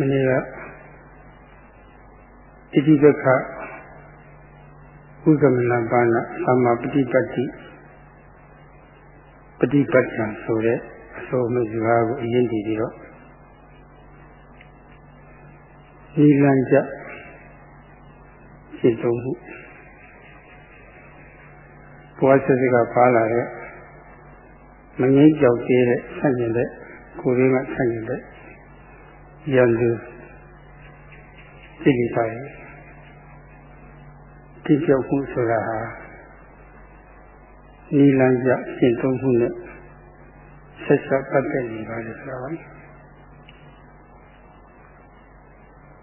မနေ့ကတိတိပက္ခဥက္ကမလပါဏသမ္မာပฏิပတ်တိပฏิပတ်ဉာဏ်ဆိုတဲ့အဆိုအမိတ်စကားကိုအရင်တည်ပြီးတော့ဒီလမ်းကြစိတ်သုံးမှုဘဝစစ်စစ်ကပါလာတဲ့မငိမ့်ကြောက်သေးတဲ့ဆန့်ကျင်တဲ့ကိုယ်ရင်းကဆန့်ကျင်တဲ့ ရန်သူစိတ်လေးပါရဲ့တိကျောက်မှုဆိုတာဟာနီလန်းကြရှင်းသုံးမှုနဲ့ဆက်ဆက်ပတ်သက်နေပါလေဆိုတာပါ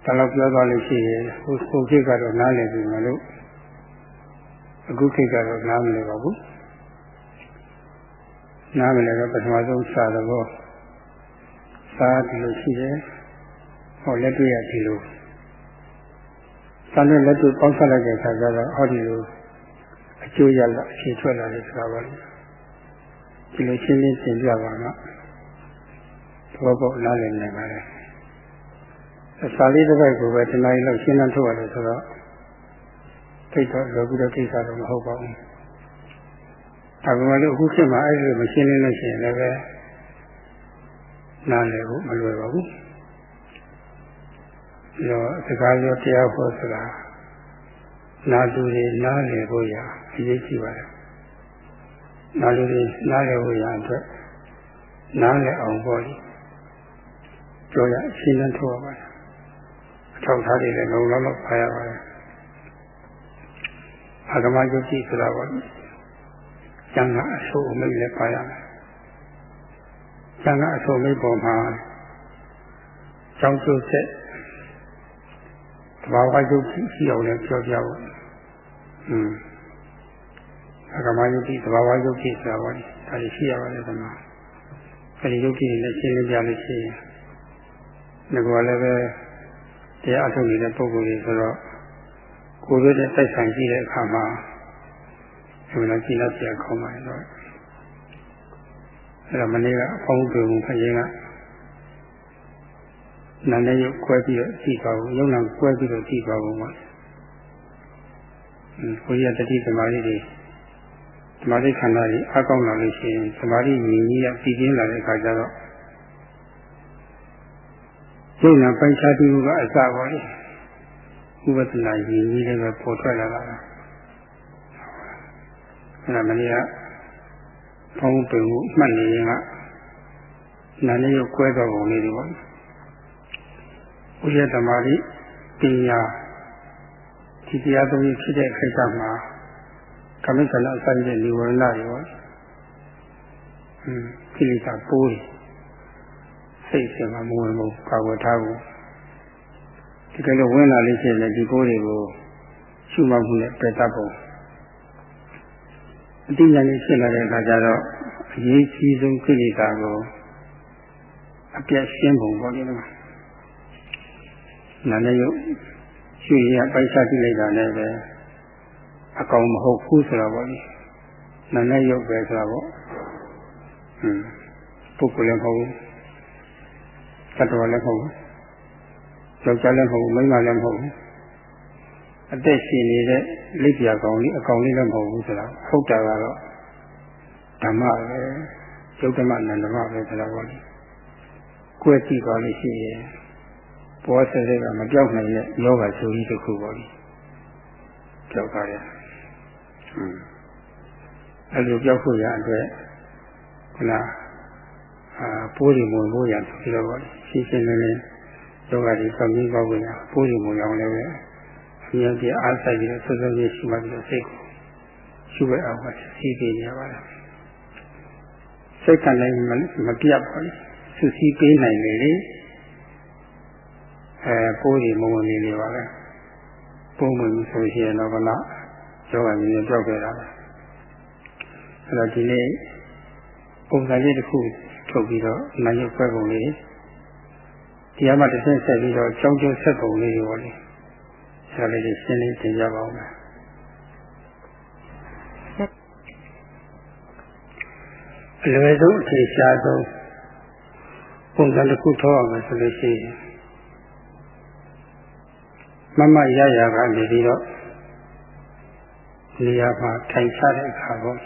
ဒါတော့ပြောသွားလို့ရှိရင်ဟိုဟိုခေတ်ကတော့နားလည်ပြီမလို့အခုခေတ်ကတော့နားမလည်ပါဘူးနားမလည်တော့ပထမဆုံးစာတော့စာဒီလိုရှိတယ် ဟောလက်တွေ့ရဒီလိုစာနဲ့လက်တွေ့ပေါင်းစပ်လိုက်တဲ့အခါကျတော့ဟောဒီလိုအကျိုးရလာအခြေထွက်လာတယ်ဆိုတာပါလေဒီလိုရှင်းရှင်းသင်ပြပါမှဘောပေါက်နားလည်နိုင်ပါတယ်စာလေးတစ်ပိုက်ကိုပဲတနင်္လာလောက်ရှင်းနှံထုတ်ရတယ်ဆိုတော့သိတော့လောကုတ္တကိစ္စတော့မဟုတ်ပါဘူးဒါပေမဲ့လို့အခုခေတ်မှာအဲ့ဒီမရှင်းလင်းလို့ရှိရင်လည်းပဲနားလည်ဖို့မလွယ်ပါဘူးပြီး တော့စကားပြောတရားဟောဆိုတာနာသူတွေနားလည်ဖို့ရအရေးကြီးပါတယ်နာလူတွေနားလည်ဖို့ရအတွက်နားလည်အောင်ပေါ့လေပြောရအရှင်းလင်းထုတ်ရပါတယ်အထောက်ထားတွေလည်းလုံးလုံးလောက်ပါရပါတယ်အာဂမယုတ်တိဆိုတာပေါ့ကျန်ကအဆိုးအမိတ်လည်းပါရမယ်ကျန်ကအဆိုးအမိတ်ပေါ်မှာကြောင်းကျိုးဆက် ဘာဝယုတ်တိရှိအောင်လည်းပြောပြဖို့อืมအာဂမယုတ်တိသဘာဝယုတ်တိဆိုတာပေါ့ဒါရှိရပါတယ်ဒီမှာအဲဒီယုတ်တိနဲ့ရှင်းလင်းပြလို့ရှိရင်ငါကလည်းပဲတရားအထုတ်နေတဲ့ပုဂ္ဂိုလ်တွေဆိုတော့ကိုယ်တို့နဲ့တိုက်ဆိုင်ကြည့်တဲ့အခါမှာဒီလိုကြည့်လို့ပြန်ခေါင်းပါတော့အဲ့တော့မနေ့ကအဖောင်းပြုံခရင်က နာနဲ့ရုပ်ကွဲပြီးတော့ကြည့်ပါဘူးရုပ်နာကွဲပြီးတော့ကြည့်ပါဘူးပေါ့ကိုရတတိသမာဓိတွေသမာဓိခန္ဓာတွေအကောင်းလာလို့ရှိရင်သမာဓိမြင်ကြီးရပြည်ကျင်းလာတဲ့အခါကျတော့ရုပ်နာပိုင်ခြားပြီးကအစပါလေဥပဒနာရည်ကြီးလည်းပဲပေါ်ထွက်လာတာအဲ့ဒါမနေ့ကဘုံပင်ကိုမှတ်နေရင်ကနာနေရုပ်ကွဲသောပုံလေးတွေပေါ့ ဥရသမာဓိပညာဒီတရားသုံးမျိုးဖြစ်တဲ့အခါမှာကမိကလအဆိုင်တဲ့និဝရဏတွေပေါ့อืมကိလေသာပိုးတယ်စိတ်ဆင်မှာမဝင်ဘူးကာဝထားဘူးဒီကလေးဝင်လာလို့ရှိရင်ဒီကိုယ်တွေကိုရှုမှတ်မှုနဲ့ပယ်တတ်ပုံအတိညာဉ်ဖြစ်လာတဲ့အခါကျတော့အရေးကြီးဆုံးကိလေသာကိုအပြတ်ရှင်းပုံပေါ့လေ နော်နာနဲ့ရုပ်ရှုရပိုက်စားကြည့်လိုက်တာနဲ့ပဲအကောင်မဟုတ်ဘူးဆိုတော့ပေါ့လေနာနဲ့ရုပ်ပဲဆိုတော့ပေါ့ဟွန်းပုဂ္ဂိုလ်လည်းမဟုတ်ဘူးသတ္တဝါလည်းမဟုတ်ဘူးယောက်ျားလည်းမဟုတ်ဘူးမိန်းမလည်းမဟုတ်ဘူးအသက်ရှင်နေတဲ့လိပ်ပြာကောင်လေးအကောင်လေးလည်းမဟုတ်ဘူးဆိုတာဟုတ်တာကတော့ဓမ္မပဲယုတ်ဓမ္မနန္ဒမပဲဆိုတာပေါ့လေကိုယ်ကြည့်ပါလို့ရှိရင် ဘောဆဲဆဲကမပြောက်နိုင်တဲ့ယောဂဆိုကြီးတစ်ခုပေါ့လေပြောက်သွားတယ်ဟွန်းအဲ့လိုပြောက်ဖို့ရအတွက်ခုနအာပိုးရီမွန်လို့ရဆိုပြီးတော့ပေါ့လေရှင်းရှင်းလင်းလင်းယောဂတွေပတ်ပြီးပေါ့ကွာပိုးရီမွန်အောင်လည်းပဲအမြဲတည်းအားဆိုင်ပြီးတော့ဆွဆွချင်းရှိမှပြီးတော့စိတ်ကိုရှုပဲအောင်ပါစီးပေးနေရပါတယ်စိတ်ကလည်းမပြတ်ပါဘူးဆူစီးပေးနိုင်လေလေ အဲပိုးတွေမဝင်နေလေပါပဲပိုးဝင်ဆိုရှင်တော့ကလားယောဂကြီးနဲ့ကြောက်ခဲ့တာပဲအဲ့တော့ဒီနေ့ပုံစံလေးတစ်ခုထုတ်ပြီးတော့နိုင်ရုပ်ဖွဲ့ပုံလေးတရားမှတစ်ဆင့်ဆက်ပြီးတော့ကြောင်းကျိုးဆက်ပုံလေးတွေပေါ့လေအဲ့ဒါလေးရှင်းလင်းသင်ကြပါဦးမယ်အလွယ်ဆုံးအထင်ရှားဆုံးပုံစံတစ်ခုထောက်အောင်ဆိုလို့ရှိရင် မမရရကနေပြီးတော့နေရာမှာထိုင်ချတဲ့အခါပေါ့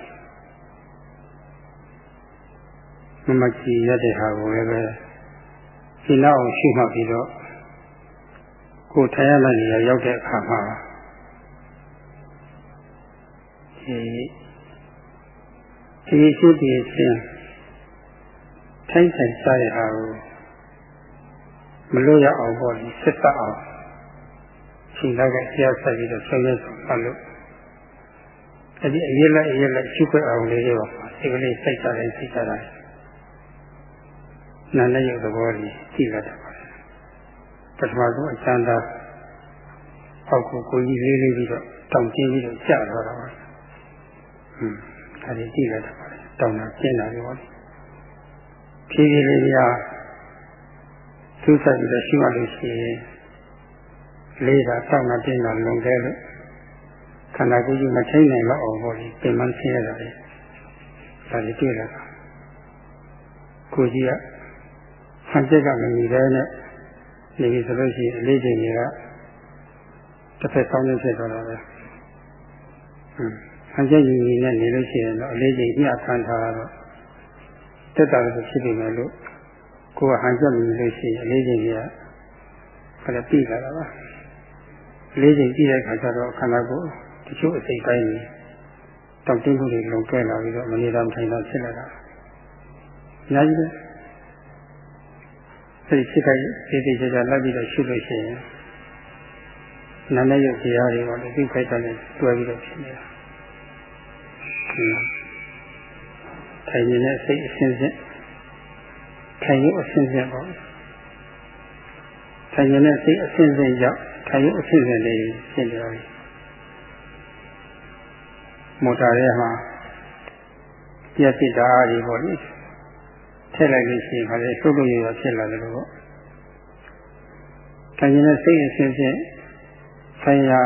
မမကြည်ရတဲ့ဟာကိုလည်းပဲရှင်းအောင်ရှင်းမှပြီးတော့ကိုထိုင်ရတဲ့နေရာရောက်တဲ့အခါမှာဒီဒီရှိဒီချင်းထိုင်ထိုင်စားရတဲ့ဟာကိုမလို့ရအောင်ပေါ့ဒီစစ်တအောင် ရှင်းလိုက်တဲ့ဆရာဆက်ပြီးတော့ဆွေးနွေးဆောင်ပါလို့အဲ့ဒီအရေးလိုက်အရေးလိုက်ရှုခွင့်အောင်လေးတွေပါဒီကလေးစိတ်ချတယ်စိတ်ချတယ်နာနဲ့ရုပ်သဘောကြီးကြည့်လိုက်တာပါပထမဆုံးအချမ်းသာအောက်ကိုကိုကြီးလေးလေးပြီးတော့တောင်ကျင်းပြီးတော့ကြာသွားတာပါဟွန်းဒါလေးကြည့်လိုက်တာပါတောင်တာကျင်းတာတွေပါဖြည်းဖြည်းလေးများသူ့ဆက်ပြီးတော့ရှိမှလို့ရှိရင် လေးတာတောင်တာတင်းတာလုံတယ်လို့ခန္ဓာကိုယ်ကြီးမထိန်နိုင်တော့အောင်ပေါ့ဒီပြင်မှန်းဆင်းရတာလေဒါလေးတွေ့လာတာကိုကြီးကဆံကျက်ကမမီတဲ့နဲ့နေပြီဆိုလို့ရှိရင်အလေးချိန်တွေကတစ်ဖက်ဆောင်းနေဖြစ်သွားတာပဲဟွန်းဆံကျက်ကြီးကြီးနဲ့နေလို့ရှိရင်တော့အလေးချိန်ညှခံထားတော့တက်တာလို့ဖြစ်နေမယ်လို့ကိုယ်ကဟန်ကျက်နေလို့ရှိရင်အလေးချိန်တွေကခက်ပြီးလာတာပါအ လေးချိန်ကြည့်တဲ့အခါကျတော့ခန္ဓာကိုယ်တချို့အစိတ်တိုင်းကြီးတောက်တင်းမှုတွေလုံကဲလာပြီးတော့မနေတော့ထိုင်တော့ဖြစ်လာတာအများကြီးပဲအဲဒီစိတ်ကဒီဒီချာချာလိုက်ပြီးတော့ရှုလို့ရှိရင်နာနဲ့ရုပ်တရားတွေပေါ့လေဒီခိုက်တယ်တွဲပြီးတော့ဖြစ်နေတာထိုင်နေတဲ့စိတ်အစဉ်စဉ်ထိုင်ရုပ်အစဉ်စဉ်ပေါ့ထိုင်နေတဲ့စိတ်အစဉ်စဉ်ရောက် ထိုင်ရုပ်အစဉ်စဉ်လေးဖြစ်နေတယ်မော်တာထဲမှာပြက်စစ်တာတွေပေါ့လေထည့်လိုက်လို့ရှိရင်ခါလေသုတ်လို့ရရဖြစ်လာတယ်လို့ပေါ့ခံရင်တဲ့စိတ်အစဉ်ဖြင့်ဆိုင်ရာ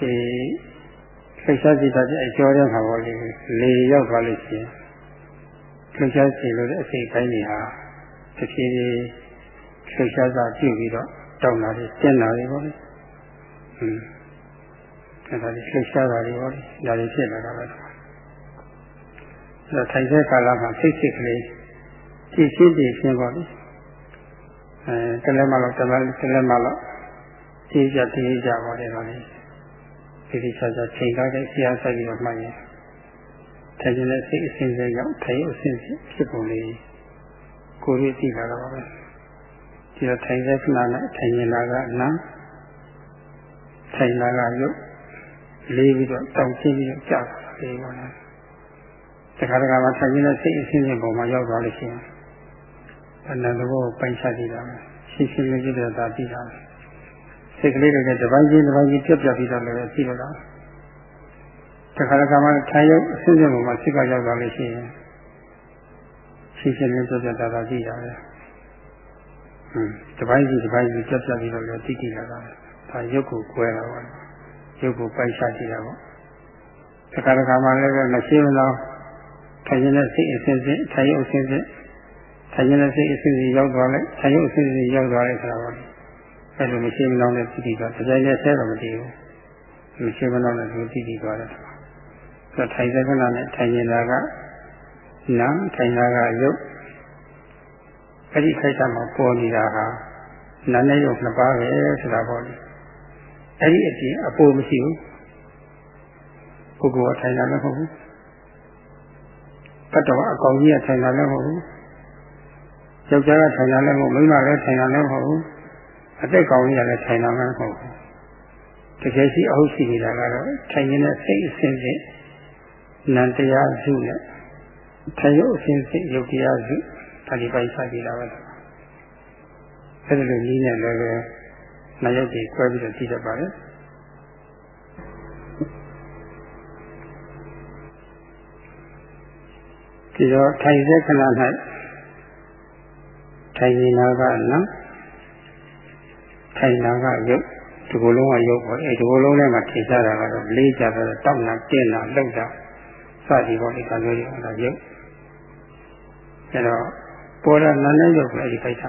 ဒီလှရှားစိတ်ဓာတ်အကျော်တဲ့မှာပေါ့လေလေရောက်သွားလို့ရှိရင်လှရှားစီလို့တဲ့အစိတ်ပိုင်းတွေဟာတဖြည်းဖြည်းလှရှားစားပြုပြီးတော့ တောင်းလာတယ်ကျင်းလာတယ်ပေါ့လေဟွန်းအဲ့ဒါလေးလှရှားတာတွေပေါ့လေဒါတွေဖြစ်လာတာပဲဒါထိုင်တဲ့ကာလမှာစိတ်စိတ်ကလေးကြည့်ရှင်းကြည့်ရှင်းပါလိမ့်အဲတလဲမလို့တလဲတလဲမလို့ကြည့်ကြတည်ကြပါလေတော့လေဒီဒီချာချာချိန်ကားတဲ့ဆရာဆက်ပြီးတော့မှတ်ရင်ထိုင်တဲ့စိတ်အစဉ်စဉ်ရောက်ထိုင်အစဉ်စဉ်ဖြစ်ပုံလေးကိုယ်ရည်သိလာတော့ပါပဲ ဒီတော့ထိုင်တဲ့ခဏနဲ့ထိုင်နေတာကနာထိုင်တာကရုပ်လေးပြီးတော့တောင်းချင်းပြီးတော့ကြာတာလေးပါလားတခါတခါမှထိုင်နေတဲ့စိတ်အစဉ်စဉ်ပုံမှာရောက်သွားလို့ရှိရင်အနန္တဘောပိုင်ချတည်တာရှင်းရှင်းလင်းလင်းတဲ့သာတည်တာစိတ်ကလေးတွေကတပိုင်းချင်းတပိုင်းချင်းပြတ်ပြတ်ပြီးတော့လည်းသိလို့လားတခါတခါမှထိုင်ရုပ်အစဉ်စဉ်ပုံမှာစိတ်ကရောက်သွားလို့ရှိရင်ရှင်းရှင်းလင်းပြတ်ပြတ်သာသာတည်တာပဲ ဟွန်းတပိုင်းချင်းတပိုင်းချင်းပြတ်ပြတ်ပြီးတော့လည်းတည်တည်လာတာဒါရုပ်ကိုကွဲတာပါရုပ်ကိုပိုင်ချတည်တာပေါ့တခါတခါမှလည်းပဲမရှိမလို့ထိုင်နေတဲ့စိတ်အစဉ်စဉ်ထိုင်ရုပ်အစဉ်စဉ်ထိုင်နေတဲ့စိတ်အစဉ်စဉ်ရောက်သွားလိုက်ထိုင်ရုပ်အစဉ်စဉ်ရောက်သွားလိုက်ဆိုတာပါအဲ့လိုမရှိမလို့နဲ့တိတိကတရားနဲ့ဆဲတော့မတည်ဘူးမရှိမလို့နဲ့သူတိတိသွားတယ်ဆိုထိုင်တဲ့ခဏနဲ့ထိုင်နေတာကနာထိုင်တာကရုပ် အဲ့ဒီခိုက်တာမှာပေါ်နေတာဟာနာနဲ့ရုပ်နှစ်ပါးပဲဆိုတာပေါ့လေအဲ့ဒီအပြင်အပေါ်မရှိဘူးပုဂ္ဂိုလ်ကထိုင်တာလည်းမဟုတ်ဘူးတတ္တဝအကောင်ကြီးကထိုင်တာလည်းမဟုတ်ဘူးယောက်ျားကထိုင်တာလည်းမဟုတ်မိန်းမလည်းထိုင်တာလည်းမဟုတ်ဘူးအသက်ကောင်ကြီးကလည်းထိုင်တာလည်းမဟုတ်ဘူးတကယ်ရှိအဟုတ်ရှိနေတာကတော့ထိုင်နေတဲ့စိတ်အစဉ်စဉ်နန္တရားစုနဲ့ထိုင်ရုပ်အစဉ်စဉ်ယုတ်တရားစု ဒါဒီပိုက်စားကြည့်တာပဲအဲ့ဒီလိုကြီးနဲ့လည်းပဲနာယုတ်ကြီးခွဲပြီးတော့ကြည့်တတ်ပါလေဒီတော့ထိုင်တဲ့ခဏ၌ထိုင်နေတာကနော်ထိုင်တာကရုပ်ဒီကိုယ်လုံးကရုပ်ပေါ့အဲဒီကိုယ်လုံးထဲမှာထင်ရှားတာကတော့လေးကြတော့တောက်နာကျင့်တာလှုပ်တာစသည်ပေါ့ဒီကံမျိုးတွေအဲ့ဒါရုပ်အဲတော့ ပေါ်လာနာနဲ့ရုပ်ပဲအဲဒီပိုက်တာ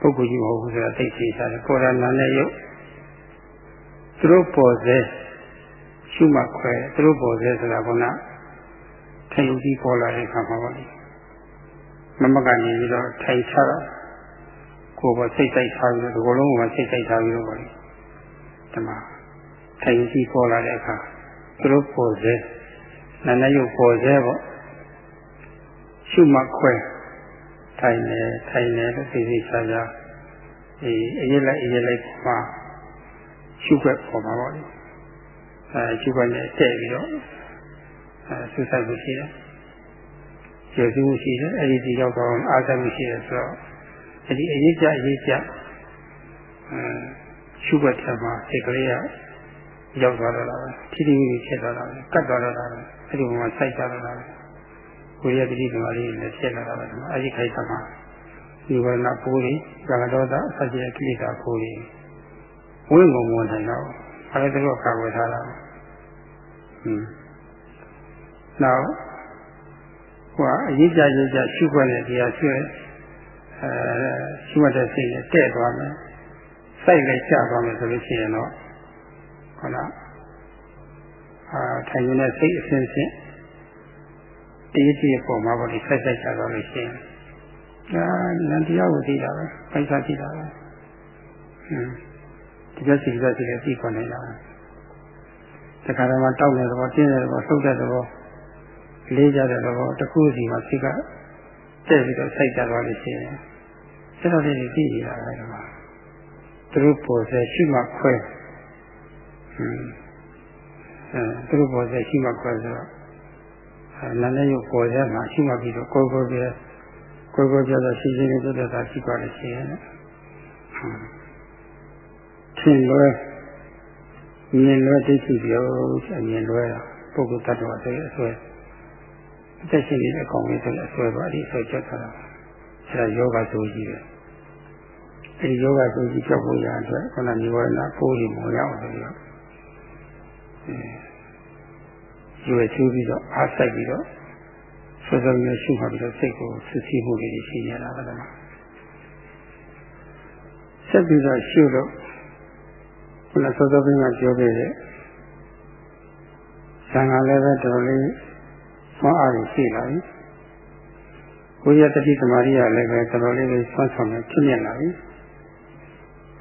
ပုဂ္ဂိုလ်ကြီးမဟုတ်ဘူးဆိုတာသိသိစားတယ်ကိုယ်တော်နာနဲ့ရုပ်သူတို့ပေါ်စေရှုမှတ်ခွဲသူတို့ပေါ်စေဆိုတာကထိုင်ယူပြီးပေါ်လာတဲ့အခါမှာပေါ့လေမမကနေပြီးတော့ထိုင်ချတော့ကိုယ်ပေါ်စိတ်တိုက်ထားပြီးတော့ဒီလိုလုံးကစိတ်တိုက်ထားပြီးတော့ပေါ့လေဒီမှာထိုင်ယူပြီးပေါ်လာတဲ့အခါသူတို့ပေါ်စေနာနဲ့ရုပ်ပေါ်စေပေါ့ ရှုမှတ်ခွဲထိုင်နေထိုင်နေလို့သိသိချာချာဒီအရေးလိုက်အရေးလိုက်မှာရှုွက်ပေါ်မှာပေါ့လေအဲရှုွက်နဲ့တဲ့ပြီးတော့အဲဆူဆိုင်မှုရှိတယ်ကျေစုမှုရှိတယ်အဲ့ဒီဒီရောက်တော့အားသက်မှုရှိတယ်ဆိုတော့အဲ့ဒီအရေးကြအရေးကြအဲရှုွက်ထဲမှာစိတ်ကလေးကရောက်သွားတော့တာပဲထိတိမိဖြစ်သွားတာပဲကတ်သွားတော့တာပဲအဲ့ဒီမှာစိုက်ကြတော့တာပဲ ကိုရတတိကမာလေးနဲ့ဖြစ်လာတာပဲအဲ့ဒီခိုက်သမှာဒီဝရဏပိုးတွေကာလတော်တာအစရှိတဲ့ကိလေသာပိုးတွေဝိငုံဝင်နိုင်တော့အဲဒါတော့ကာဝယ်ထားတာဟင်းနောက်ဟိုအရေးကြရေးကြရှုခွက်တဲ့တရားရှုရဲအဲရှုရတဲ့စိတ်နဲ့တဲ့သွားမယ်စိုက်လိုက်ကျသွားမယ်ဆိုလို့ရှိရင်တော့ဟုတ်လားအာထိုင်နေတဲ့စိတ်အစဉ်စဉ် တရားကြီးပုံမှာပေါ့ဒီဆက်ဆက်ကြတော့လို့ရှိရင်ဒါနန္တရားကိုသိတာပဲပိုက်စားသိတာပဲဟင်းဒီသက်စီသက်စီလည်းသိခွင့်နေတာပဲတခါတည်းမှာတောက်နေတော့တင်းနေတော့လှုပ်တဲ့တော့လေးကြတဲ့တော့တခုစီမှာစိတ်ကတဲ့ပြီးတော့စိုက်ကြသွားလို့ရှိရင်အဲ့တော့ဒီသိနေတာပဲဒီမှာသူတို့ပေါ်စေရှိမှခွဲဟင်းအဲသူတို့ပေါ်စေရှိမှခွဲဆိုတော့ နာနဲ့ရုပ်ပေါ်ရမှာရှိမှပြီးတော့ကိုယ်ကိုယ်ပြကိုယ်ကိုယ်ပြတော့ရှိရှိနဲ့တွေ့တာရှိပါလိမ့်ရှင်ထင်လွဲမြင်လွဲဒိဋ္ဌိပြောအမြင်လွဲတာပုဂ္ဂိုလ်တ attva ဆိုအစွဲအသက်ရှင်နေတဲ့အကောင်လေးဆိုအစွဲပါအဒီဆွဲချက်တာအဲဒါယောဂဆိုကြီးပဲအဲဒီယောဂဆိုကြီးကြောက်ဖို့ရအတွက်ခန္ဓာနိဝရဏပိုးကြီးမရောက်ဆိုပြီးတော့ ရွယ်ချူးပြီးတော့အားဆိုင်ပြီးတော့စောစောမျိုးရှုမှပြီးတော့စိတ်ကိုစစ်ဆေးမှုတွေရှိနေတာပဲဒီမှာဆက်ပြီးတော့ရှုတော့ခုနစောစောကပြောခဲ့တဲ့ဇံကလည်းပဲတော်လေးဆွမ်းအားရှိလာပြီကိုရတတိသမารိယလည်းပဲတော်လေးလေးဆွမ်းဆောင်နေဖြစ်မြင်လာပြီ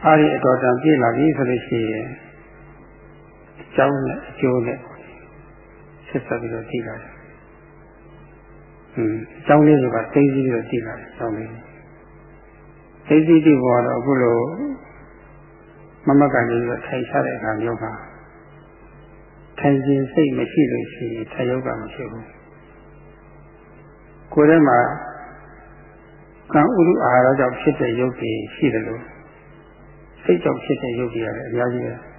အားရအတော်တန်ပြည့်လာပြီဆိုလို့ရှိရင်အကြောင်းနဲ့အကျိုးနဲ့ ဆက်ဆက်ပြီးတော့ကြည့်လာတယ်။ဟင်းအကြောင်းလေးတွေကသိသိပြီးတော့ကြည့်လာတယ်အကြောင်းလေး။သိသိတိဘောတော့အခုလိုမမကနေပြီးတော့ထိုင်ချတဲ့အခါမျိုးမှာထိုင်ခြင်းစိတ်မရှိလို့ရှိရင်ထိုင်ယောဂမရှိဘူး။ကိုယ်ထဲမှာကံဥဒုအာဟာရကြောင့်ဖြစ်တဲ့ယုတ်တွေရှိတယ်လို့စိတ်ကြောင့်ဖြစ်တဲ့ယုတ်တွေရတယ်အများကြီးပဲ။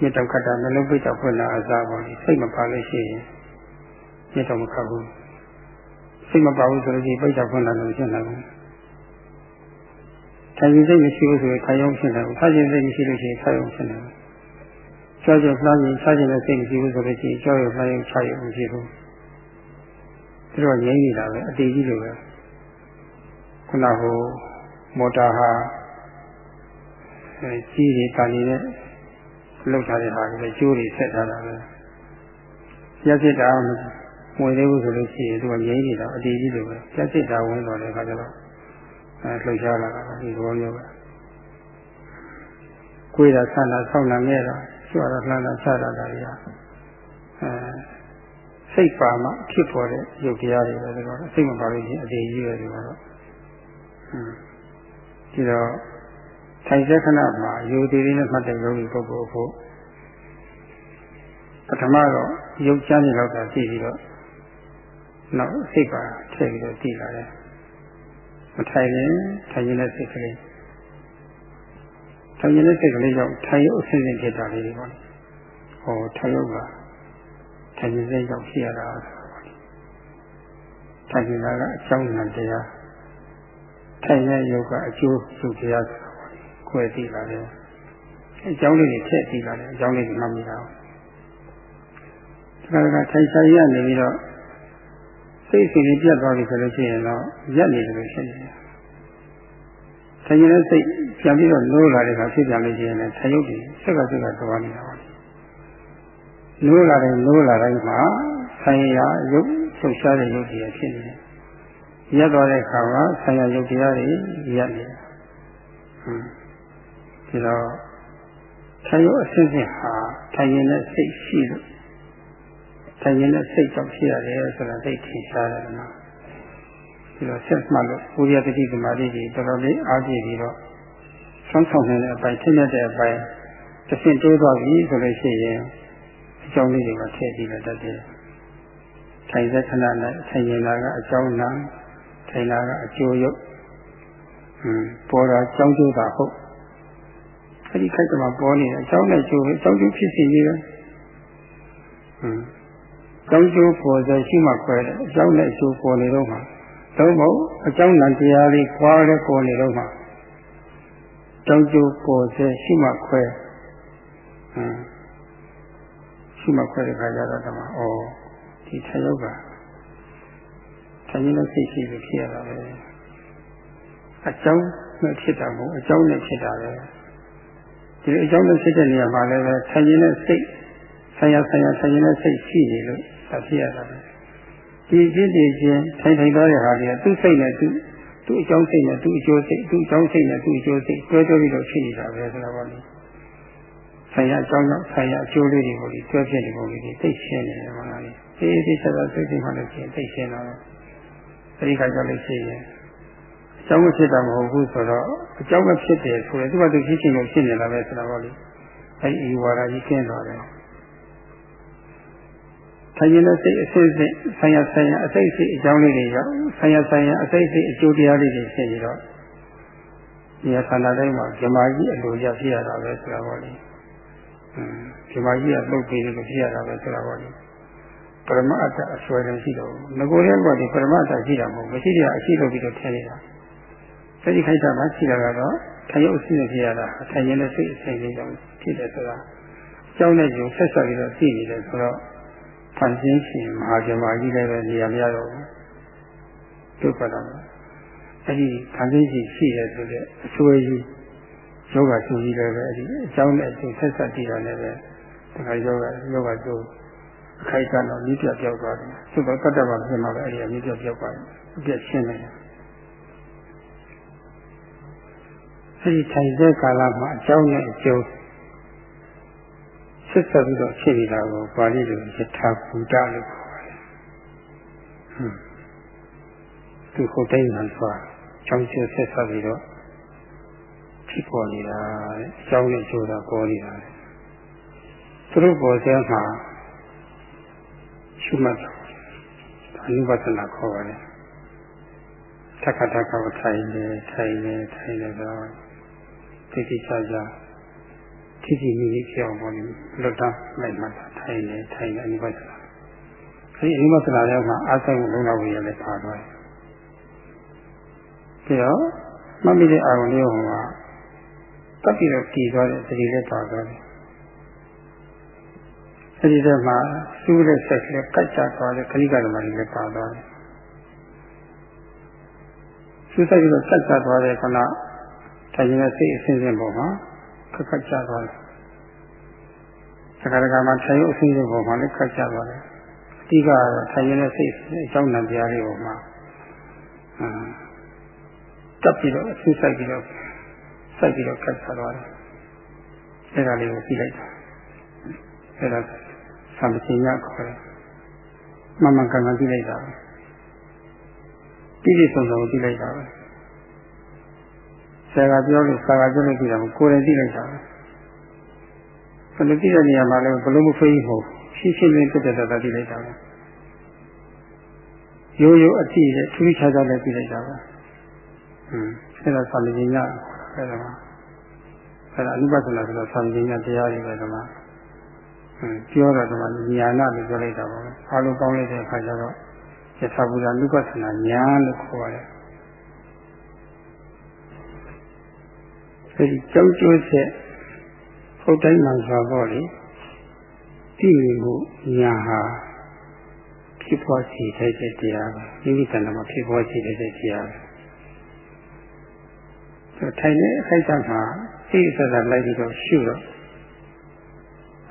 မြေတောင်ခတ်တာနှလုံးပိတ်တာဖွင့်လာအစားပေါ်စိတ်မပါလို့ရှိရင်မြေတောင်မခတ်ဘူးစိတ်မပါဘူးဆိုလို့ရှိရင်ပိတ်တာဖွင့်လာလို့ဖြစ်နေတယ်ထိုင်ရင်စိတ်မရှိဘူးဆိုရင်ထိုင်ရုံဖြစ်နေတယ်ထိုင်ရင်စိတ်မရှိလို့ရှိရင်ထိုင်ရုံဖြစ်နေတယ်ကြောက်ကြောက်လှမ်းရင်ခြားခြင်းနဲ့စိတ်မရှိဘူးဆိုလို့ရှိရင်ကြောက်ရွံ့လှမ်းရင်ခြားရုံမရှိဘူးသူတို့ငြိမ်းနေတာပဲအတေးကြီးလိုပဲခုနကမော်တာဟာကြီးတွေတာနေတဲ့ လောက်ထားတဲ့ဟာတွေကျိုးတွေဆက်ထားတာပဲပြက်စစ်တာမဝင်သေးဘူးဆိုလို့ရှိရင်သူကငြိမ်းနေတာအတီးကြီးလိုပဲပြက်စစ်တာဝင်တော့တဲ့အခါကျတော့အဲလှုပ်ရှားလာတာဒီဘောမျိုးပဲကိုယ်တာဆန္ဒဆောင်းလာခဲ့တာကျွတ်တော့လှမ်းလာချတာတာတွေကအဲစိတ်ပါမှဖြစ်ပေါ်တဲ့ရုပ်တရားတွေပဲဒီတော့စိတ်မပါလို့ရှိရင်အတေးကြီးပဲဒီတော့ဒီတော့ ထိုင်တဲ့ခဏမှာယူတည်ရင်းနဲ့မှတ်တဲ့ယောဂီပုဂ္ဂိုလ်ဖို့ပထမတော့ရုပ်ချမ်းနေတော့တာသိပြီးတော့နောက်စိတ်ပါထည့်ပြီးတော့သိလာတယ်မထိုင်ရင်ထိုင်ရင်တဲ့စိတ်ကလေးထိုင်ရင်တဲ့စိတ်ကလေးကြောင့်ထိုင်ရုပ်အစဉ်စဉ်ဖြစ်တာလေးတွေပေါ့ဟောထိုင်ရုပ်ကထိုင်ရင်စိတ်ကြောင့်ဖြစ်ရတာထိုင်ရင်ကအကြောင်းနဲ့တရားထိုင်ရရုပ်ကအကျိုးစုတရား ခွဲသိလာတယ်အကြောင်းလေးတွေထည့်သိလာတယ်အကြောင်းလေးတွေမှတ်မိတာဒါကထိုင်ဆိုင်ရနေပြီးတော့စိတ်စီပြတ်သွားပြီဆိုလို့ရှိရင်တော့ရက်နေတယ်လို့ရှိနေတယ်ထိုင်နေတဲ့စိတ်ပြန်ပြီးတော့နိုးလာတဲ့အခါဖြစ်ပြန်လို့ရှိရင်လည်းထိုင်ရုပ်တွေစက်ကစက်ကတော်နေတာပါနိုးလာတယ်နိုးလာတိုင်းမှာဆိုင်ရာရုပ်ဆုတ်ရှားတဲ့ရုပ်တွေဖြစ်နေတယ်ရက်သွားတဲ့အခါမှာဆိုင်ရာရုပ်တရားတွေရက်နေတယ် ဒီတော့ထိုင်ရုပ်အစစ်စစ်ဟာထိုင်ရင်တဲ့စိတ်ရှိလို့ထိုင်ရင်တဲ့စိတ်ကြောင့်ဖြစ်ရတယ်ဆိုတာသိထင်ရှားတယ်နော်ဒီတော့ဆက်မှလို့ဝိရိယတတိသမာဓိကြီးတော်တော်လေးအားပြည့်ပြီးတော့ဆောင်းဆောင်နေတဲ့အပိုင်းထိနေတဲ့အပိုင်းတစ်ဆင့်တိုးသွားပြီဆိုလို့ရှိရင်အကြောင်းလေးတွေကထည့်ပြီးတော့တတ်တယ်ထိုင်တဲ့ခဏနဲ့ထိုင်ရင်လာကအကြောင်းနာထိုင်လာကအကျိုးရုပ်ဟွန်းပေါ်တာကြောင်းကျိုးတာဟုတ် အဲ့ဒီခိုက်ကမှပေါ်နေတယ်အကြောင်းနဲ့ကျိုးပဲအကြောင်းကျိုးဖြစ်စီနေတယ်ဟွန်းကြောင်းကျိုးပေါ်စေရှိမှခွဲတယ်အကြောင်းနဲ့အကျိုးပေါ်နေတော့မှသုံးဖို့အကြောင်းနံတရားလေးခွာရဲပေါ်နေတော့မှကြောင်းကျိုးပေါ်စေရှိမှခွဲဟွန်းရှိမှခွဲတဲ့ခါကျတော့တမဩဒီထယောကထိုင်ရင်းစိတ်ရှိပြီးဖြစ်ရတာပဲအကြောင်းနဲ့ဖြစ်တာမဟုတ်အကြောင်းနဲ့ဖြစ်တာပဲ ဒီအကြောင်းနဲ့ဖြစ်တဲ့နေရာမှာလည်းပဲထိုင်ရင်းနဲ့စိတ်ဆရာဆရာထိုင်ရင်းနဲ့စိတ်ရှိနေလို့ဒါဖြစ်ရတာပဲဒီဖြစ်နေခြင်းထိုင်ထိုင်သွားတဲ့ဟာတွေကသူ့စိတ်နဲ့သူ့သူ့အကြောင်းစိတ်နဲ့သူ့အကျိုးစိတ်သူ့အကြောင်းစိတ်နဲ့သူ့အကျိုးစိတ်တွဲတွဲပြီးတော့ဖြစ်နေတာပဲဆိုတော့လေဆရာအကြောင်းကြောင့်ဆရာအကျိုးလေးတွေကိုဒီတွဲဖြစ်နေပုံလေးတွေသိရှင်းနေတယ်မလားလေဒီဒီဆက်တော့သိသိမှလည်းရှင်းသိရှင်းတော့အဲဒီခါကျလို့ရှိရင်အ ကြောင်းမဖြစ်တာမဟုတ်ဘူးဆိုတော့အကြောင်းမဖြစ်တယ်ဆိုရင်သူ့ဘာသူဖြစ်ချင်လို့ဖြစ်နေတာပဲဆိုတော့လေအဲဒီဤဝါဒကြီးကျင်းသွားတယ်ထိုင်ရင်လည်းစိတ်အစစ်စစ်ဆံရဆံရအစိတ်စိတ်အကြောင်းလေးတွေရောက်ဆံရဆံရအစိတ်စိတ်အကျိုးတရားလေးတွေဖြစ်ပြီးတော့ဒီခန္ဓာတိုင်းမှာဇမာကြီးအလိုရဖြစ်ရတာပဲဆိုတော့လေဇမာကြီးကလုတ်ပြီးလို့ဖြစ်ရတာပဲဆိုတော့လေပရမအတ္တအစွဲလည်းရှိတော့ငကိုယ်ရဲ့ဘဝဒီပရမအတ္တရှိတာမဟုတ်မရှိတဲ့အရှိလို့ပြီးတော့ထည့်နေတာ စိတ်ခိုက်တာမှရှိတာကတော့ထိုင်ရုပ်အစီအစဉ်ရတာထိုင်ရင်လည်းစိတ်အစဉ်လေးကြောင့်ဖြစ်တယ်ဆိုတာကြောင်းနဲ့ကျုံဆက်ဆက်ပြီးတော့သိနေတယ်ဆိုတော့ဖန်ဆင်းရှင်မဟာဇမကြီးလည်းပဲနေရာမရတော့ဘူးဒုက္ခတော့အဲဒီဖန်ဆင်းရှင်ရှိတယ်ဆိုတဲ့အစွဲကြီးယောဂသူကြီးလည်းပဲအဲဒီအကြောင်းနဲ့အကျိုးဆက်ဆက်တည်တာလည်းပဲဒါကယောဂယောဂသူအခိုက်ကတော့မြစ်ပြပြောက်သွားတယ်သို့တော့တတ္တဗာဖြစ်မှာပဲအဲဒီမြစ်ပြပြောက်သွားတယ်အပြည့်ရှင်းနေတယ် အဲဒီထိုင်တဲ့ကာလမှာအကြောင်းနဲ့အကျိုးဆက်ဆက်ပြီးတော့ဖြစ်နေတာကိုပါဠိလိုယထာဘူတလို့ခေါ်ပါတယ်။ဟွန်းသူဟုတ်တိုင်းမှသွားကြောင်းကျဆက်ဆက်ပြီးတော့ဖြစ်ပေါ်နေတာတဲ့အကြောင်းနဲ့အကျိုးသာပေါ်နေတာ။သူတို့ပေါ်စဲမှာရှုမှတ်အနုပဒနာခေါ်ပါတယ်။သက္ကတကဝထိုင်နေထိုင်နေထိုင်နေတော့ တိတိကျကျထိထိမိမိဖြစ်အောင်ပေါ့လေလွတ်တမ်းလိုက်မှထိုင်နေထိုင်နေအနုပဒနာ။အဲဒီအနုပဒနာရောက်မှအာဆိုင်ကိုလုံးလောက်ရလည်းပါသွားတယ်။ပြီးတော့မှတ်မိတဲ့အာရုံလေးဟိုကတက်ပြီးတော့တည်သွားတဲ့သတိလေးပါသွားတယ်အဲဒီထဲမှာစူးတဲ့ဆက်ကလေးကတ်ချသွားတဲ့ခဏိကဓမ္မတွေလည်းပါသွားတယ်စူးစိုက်ပြီးတော့ကတ်ချသွားတဲ့ခဏ ထိုင်နေတဲ့စိတ်အစဉ်စဉ်ပေါ်မှာခက်ခက်ချသွားတယ်သက္ကရကမှာထိုင်ရုပ်အစဉ်စဉ်ပေါ်မှာလည်းခက်ချသွားတယ်အဓိကတော့ထိုင်နေတဲ့စိတ်အကြောင်းနဲ့တရားလေးပေါ်မှာအာတက်ပြီးတော့အဆူးစိုက်ပြီးတော့စိုက်ပြီးတော့ကတ်ချသွားတယ်အဲဒါလေးကိုကြည့်လိုက်တာအဲဒါသံပစီညခေါ်တယ်မမကန်ကန်ကြည့်လိုက်တာပဲပြည့်ပြည့်စုံစုံကြည့်လိုက်တာပဲ ဆရာကပြောလို့ဆရာကပြောလို့ကြည့်တာကိုကိုယ်တိုင်ကြည့်လိုက်တာပဲဘယ်လိုကြည့်တဲ့နေရာမှာလဲဘလို့မဖေးဘူးရှင်းရှင်းလင်းပြတ်တဲ့တာကြည့်လိုက်တာပဲရိုးရိုးအကြည့်နဲ့ထူးထူးခြားခြားလည်းကြည့်လိုက်တာပဲဟွန်းအဲဒါသံပစီညအဲဒါအဲဒါအနုပဒနာဆိုတော့သံပစီညတရားတွေပဲဒီမှာပြောတော့ဒီမှာညာနာလို့ပြောလိုက်တာပါပဲအားလုံးပေါင်းလိုက်တဲ့အခါကျတော့ယထာဘုရားနုပသနာညာလို့ခေါ်ရတယ် အဲဒီကြောက်ကျိုးဆက်ဟုတ်တိုင်းမှဆိုတော့လေတိမိမှုညာဟာဖြစ်ပေါ်စီတဲ့တရားပဲမိမိတဏ္ဍမှာဖြစ်ပေါ်စီတဲ့တရားပဲထိုင်တဲ့အခိုက်အတန့်မှာစိတ်ဆက်ဆက်လိုက်ပြီးတော့ရှုတော့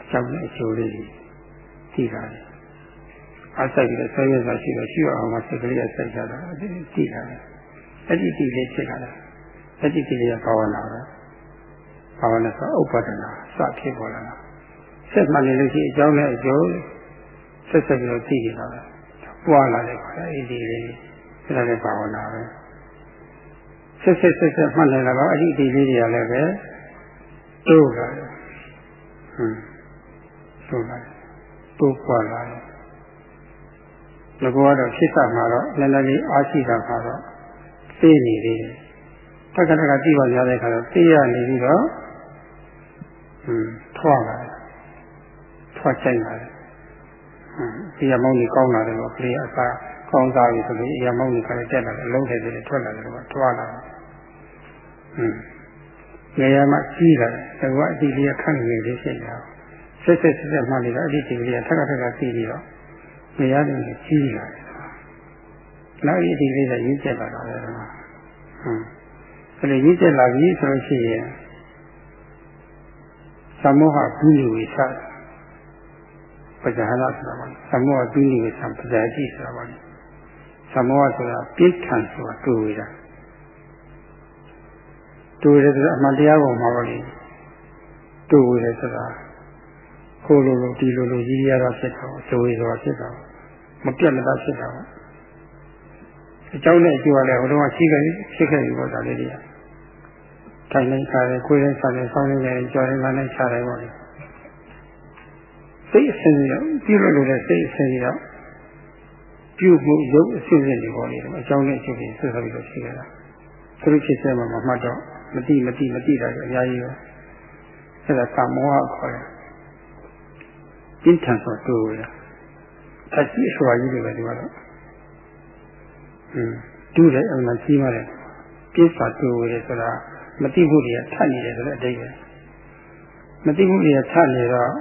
အကြောင်းနဲ့အကျိုးလေးကြီးသိတာလေအဆိုင်ပြီးတော့ဆွဲရသွားရှိတော့ရှုအောင်မှစိတ်ကလေးကဆက်ကြတာသိတာလေအဲ့ဒီဒီလေးဖြစ်လာတာအဲ့ဒီဒီလေးကဘာဝနာပဲ ဘာဝနာဆိုဥပဒနာစဖြစ်ပေါ်လာတာဆက်မှနေလို့ရှိအကြောင်းနဲ့အကျိုးဆက်ဆက်ပြီးတော့သိနေတာပဲပွားလာတယ်ခေါ်တယ်အဲ့ဒီလေးအဲ့ဒါလည်းဘာဝနာပဲဆက်ဆက်ဆက်ဆက်မှတ်နေတာကအဲ့ဒီဒီလေးတွေကလည်းပဲတိုးလာတယ်ဟွန်းတိုးလာတယ်တိုးပွားလာတယ်ငါကတော့ဖြစ်တာမှာတော့လည်းလည်းအားရှိတာမှာတော့သိနေသေးတယ်တက္ကသကတိပါရတဲ့ခါတော့သိရနေပြီးတော့ဟွန်း ထွားလာတယ်ထွားချိုင်လာတယ်ဟွန်းဒီရမောင်းကြီးကောင်းလာတယ်ပေါ့ပြေအစာကောင်းစားပြီဆိုပြီးရမောင်းကြီးခါတက်လာတယ်အလုံးထဲတွေထွက်လာတယ်တော့ထွားလာတယ်ဟွန်းနေရာမှာကြီးလာတယ်ဒါကအတိလေးခန့်နေလေးဖြစ်နေတာဆက်ဆက်ဆက်ဆက်မှနေတော့အတိအလေးကထက်ကထက်ကပြီးပြီးတော့နေရာတွေကြီးလာတယ်နောက်အတိလေးကရင်းကျက်လာတာပဲဟွန်းအဲ့လိုရင်းကျက်လာပြီဆိုလို့ရှိရင်သ မုဟဘူးလူဝိသပဇာနာဆိုတာပါသမုဟဘူးလူဝိသပဇာတိဆိုတာပါသမုဟဆိုတာပြိဋ္ဌံဆိုတာတွေ့ဝေတာတွေ့တယ်ဆိုတာအမှန်တရားပေါ်မှာပါလေတွေ့ဝေတယ်ဆိုတာကိုလိုလိုဒီလိုလိုကြီးရတာဖြစ်တာဇဝေဆိုတာဖြစ်တာမပြတ်မသားဖြစ်တာအကြောင်းနဲ့အကျိုးကလည်းဟိုတုန်းကရှိခဲ့ဖြစ်ခဲ့ပြီပေါ့ဒါလေးတွေက ထိုင်နေစားတယ်ကိုယ်နဲ့စားတယ်ဆောင်းနေတယ်ကြော်နေကနေစားတယ်ပေါ့လေစိတ်အစဉ်ရောပြုလို့လို့တဲ့စိတ်အစဉ်ရောပြုမှုရုပ်အစဉ်စဉ်တွေပေါ့လေအကြောင်းနဲ့အကျိုးတွေဆက်ဆက်ပြီးတော့ရှိခဲ့တာသူတို့ဖြစ်စဲမှာမမှတ်တော့မတိမတိမတိတာအများကြီးပဲအဲ့ဒါသမောဟခေါ်တယ်ပြင်းထန်ဆိုတူရအကြည့်အစွာကြီးတွေပဲဒီကတော့อืมတူတယ်အမှန်ကြီးပါတယ်ပြင်းစွာတူရဆိုတာ မတိမှုတွေကထပ်နေတယ်ဆိုတဲ့အတိတ်ပဲမတိမှုတွေကထပ်နေတော့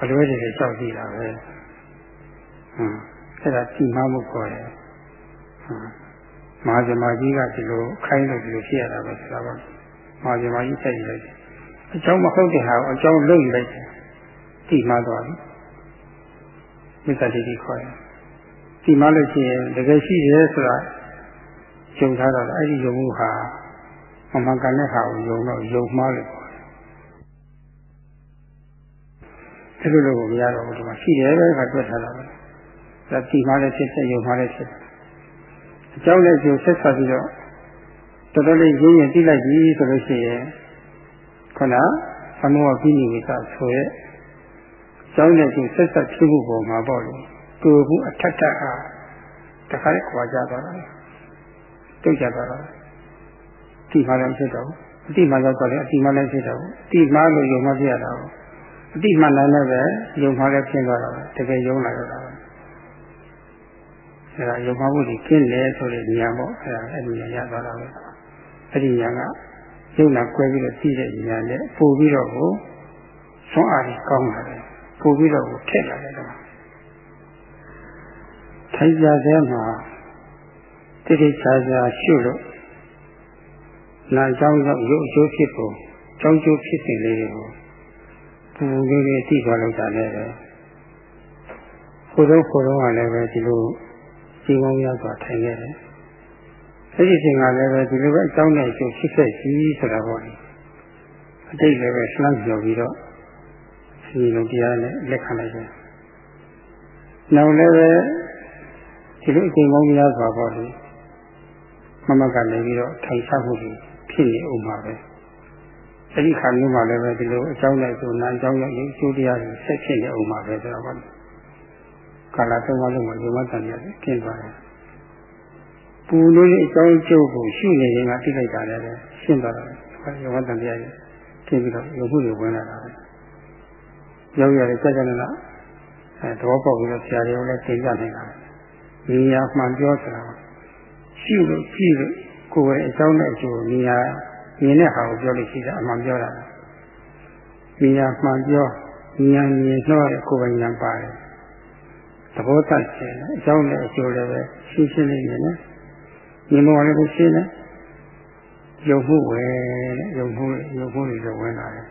အလွဲတွေကြောက်ကြည့်တာပဲဟွန်းအဲ့ဒါတိမမှုခေါ်တယ်ဟွန်းမဟာဇမကြီးကဒီလိုခိုင်းလို့ဒီလိုဖြစ်ရတာပဲဆိုတာပါမဟာဇမကြီးဆက်ယူလိုက်တယ်အကြောင်းမဟုတ်တဲ့ဟာကိုအကြောင်းလုပ်ယူလိုက်တယ်တိမှသွားပြီမိစ္ဆာတိတိခေါ်တယ်တိမှလို့ရှိရင်တကယ်ရှိတယ်ဆိုတာယုံထားတော့အဲ့ဒီယုံမှုဟာ မမှန်ကန်တဲ့ဟာကိုယုံတော့ယုံမှားလို့အဲ့လိုလိုကိုမရတော့ဘူးဒီမှာရှိတယ်ပဲကတွက်ထားတာပဲဒါတိမှလည်းဖြစ်တယ်ယုံမှလည်းဖြစ်တယ်အကြောင်းနဲ့ကျိုးဆက်ဆက်ပြီးတော့တော်တော်လေးရင်းရင်သိလိုက်ပြီဆိုလို့ရှိရင်ခုနသမောကိနိဝိသဆိုရဲ့အကြောင်းနဲ့ကျိုးဆက်ဆက်ဖြစ်မှုပေါ်မှာပေါ့လေကိုယ်ဘူးအထက်ထက်ဟာတခါလေခွာကြသွားတာတုတ်ကြသွားတာ တိမှလည်းဖြစ်တော့အတိမှရောက်တော့လေအတိမှလည်းဖြစ်တော့အတိမှလို့ယုံမှပြရတာအတိမှလည်းလည်းပဲယုံမှလည်းဖြစ်သွားတာတကယ်ယုံလာတော့တာအဲဒါယုံမှမှုတွေကျင့်တယ်ဆိုတဲ့ဉာဏ်ပေါ့အဲဒါအဲ့ဒီဉာဏ်ရသွားတာပဲအဲ့ဒီဉာဏ်ကယုံနာကွဲပြီးတော့သိတဲ့ဉာဏ်နဲ့ပို့ပြီးတော့ကိုဆွမ်းအားကြီးကောင်းလာတယ်ပို့ပြီးတော့ကိုထက်လာတယ်တော့ထိုင်ကြတဲ့မှာတိတိကျကျရှုလို့ နာကြောင်းရောက်ရုပ်အကျိုးဖြစ်ဖို့ကြောင်းကျိုးဖြစ်စဉ်လေးတွေကိုပူလေးလေးသိသွားလိုက်တာလည်းပဲကိုယ်တော့ကိုယ်တော့ကလည်းပဲဒီလိုစီမောင်းရောက်သွားထိုင်ခဲ့တယ်အဲ့ဒီချိန်ကလည်းပဲဒီလိုပဲအကြောင်းနဲ့အကျိုးဖြစ်ခဲ့စီဆိုတာပေါ့လေအတိတ်လည်းပဲလှမ်းပြောပြီးတော့ဒီလိုတရားနဲ့လက်ခံလိုက်တယ်နောက်လည်းပဲဒီလိုအချိန်ကောင်းများစွာပေါ့လေမမကနေပြီးတော့ထိုင်ချမှုတွေ ဖြစ်နေဥမှာပဲအဲ့ဒီခါမျိုးမှာလည်းပဲဒီလိုအကြောင်းနဲ့ဆိုနာအကြောင်းရောက်ရင်ကျိုးတရားတွေဆက်ဖြစ်နေဥမှာပဲဆိုတော့ကာလသုံးပါးလုံးမှာယုံမတန်ရတယ်ကျင့်သွားတယ်ပူလို့အကြောင်းကျိုးကိုရှုနေရင်ကသိလိုက်တာလည်းရှင်းသွားတယ်ယုံမတန်တရားကြီးကျင့်ပြီးတော့ယုံမှုတွေဝင်လာတာပဲရောက်ရတယ်စက္ကန့်ကအဲသဘောပေါက်ပြီးတော့ဆရာတွေကိုလည်းသင်ပြနေတာ။ဉာဏ်မှန်ပြောဆိုတာရှိလို့ကြည့်လို့ ကိုယ်ရဲ့အကြောင်းနဲ့အကျိုးဉာဏ်မြင်တဲ့ဟာကိုပြောလို့ရှိတာအမှန်ပြောတာ။ဉာဏ်မှန်ပြောဉာဏ်မြင်တော့ကိုယ်ပိုင်ဉာဏ်ပါတယ်။သဘောတတ်ခြင်းအကြောင်းနဲ့အကျိုးလည်းပဲရှင်းရှင်းလေးမြင်တယ်။မြင်ပေါ်လည်းရှင်းတယ်။တယုံမှုပဲတဲ့ယုံမှုယုံမှုတွေတော့ဝင်လာတယ်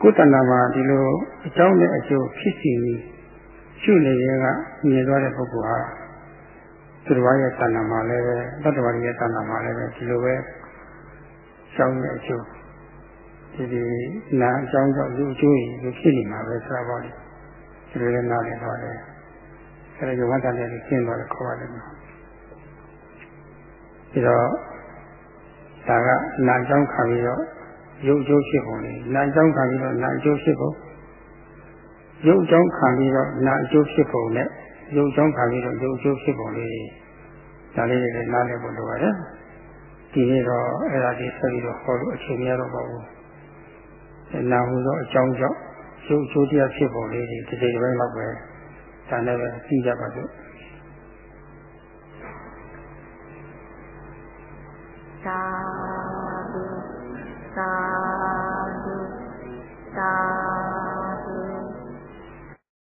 ကိုယ်တဏ္ဍာမှာဒီလိုအကြောင်းနဲ့အကျိုးဖြစ်စီပြီးရှုနေရင်ကမြင်သွားတဲ့ပုဂ္ဂိုလ်ဟာ သူတစ်ပါးရဲ့တဏ္ဍာမှာလည်းပဲတတ္တဝါရဲ့တဏ္ဍာမှာလည်းပဲဒီလိုပဲရှောင်းတဲ့အကျိုးဒီဒီနာအကြောင်းကြောင့်ဒီအကျိုးကြီးဖြစ်နေမှာပဲဆိုတာပေါ့လေဒီလိုလည်းနားလည်သွားတယ်အဲဒါကြောင့်ဝတ္တလည်းကျင်းသွားတယ်ခေါ်ရတယ်ပြီးတော့ဒါကနာအကြောင်းခံပြီးတော့ရုပ်အကျိုးဖြစ်ပုံလေနာအကြောင်းခံပြီးတော့နာအကျိုးဖြစ်ပုံရုပ်အကြောင်းခံပြီးတော့နာအကျိုးဖြစ်ပုံနဲ့ ရုပ်အကြောင်းခံပြီးတော့ရုပ်အကျိုးဖြစ်ပုံလေးဒါလေးတွေနားလည်ဖို့လိုပါတယ်ဒီနေ့တော့အဲ့ဒါဒီဆက်ပြီးတော့ဟောလို့အချိန်မရတော့ပါဘူးနာဟုသောအကြောင်းကြောင့်ရုပ်အကျိုးတရားဖြစ်ပုံလေးဒီတစ်ချိန်ပိုင်းလောက်ပဲဒါနဲ့ပဲသိကြပါစို့သာ